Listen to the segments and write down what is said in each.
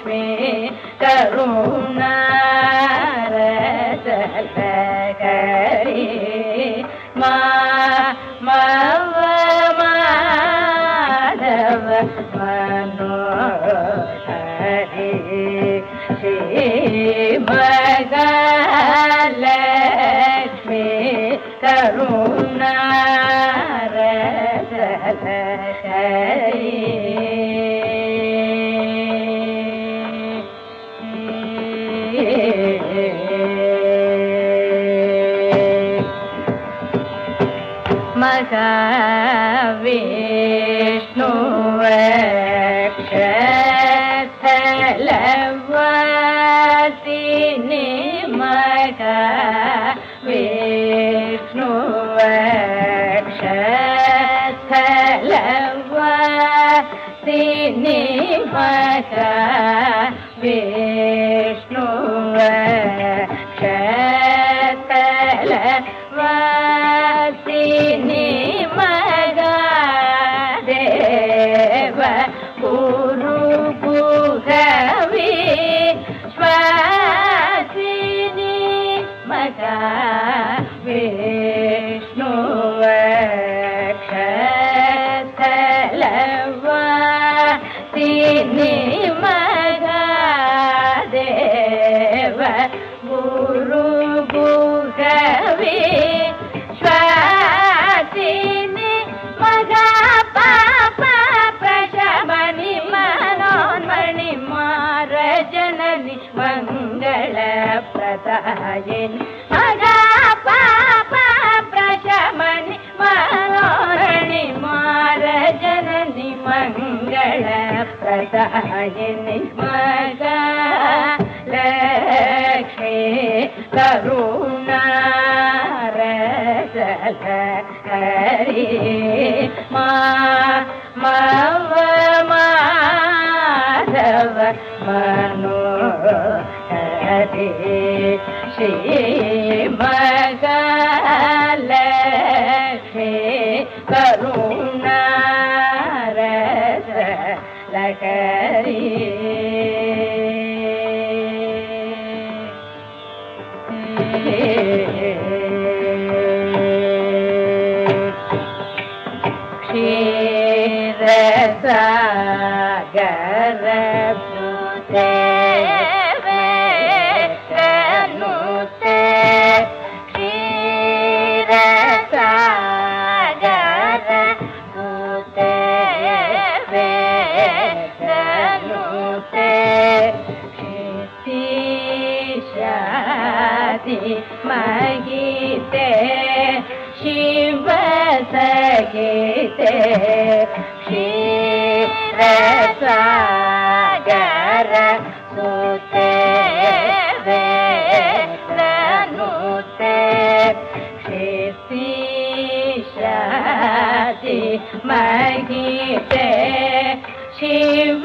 ലക്ഷ്മേ കരുണാരസകരി മാ മാധവ മനോ ഹരി ശ്രീമലക്ഷ്മി കരുണാരസകരി महाविष्णुवक्षलवसिनि मघविष्णुवक्षलवसिनि विष्णुवक्षलवसिनि Amen. मङ्गलप्रदायिनि। मगा पाप प्रशमनि मनोरणि मार जननि मङ्गलप्रदायिनि। मगा लक्ष्मी करुणारसलहरि मा ಸರು मगिते शिव सगिते क्षीरसागर सुते वेदनुते क्षितिशाति मगिते शिव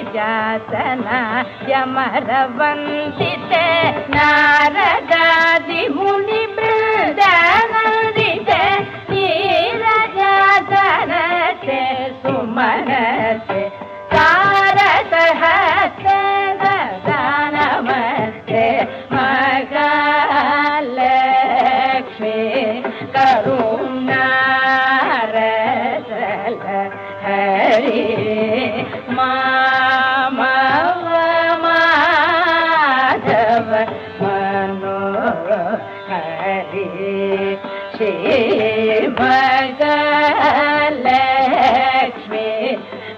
परिजातना यमरवन्दिते नारदादिमुनि श्रीमगलक्ष्मी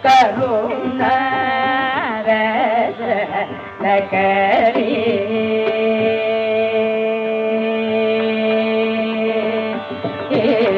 करुणारस नकरी Yeah.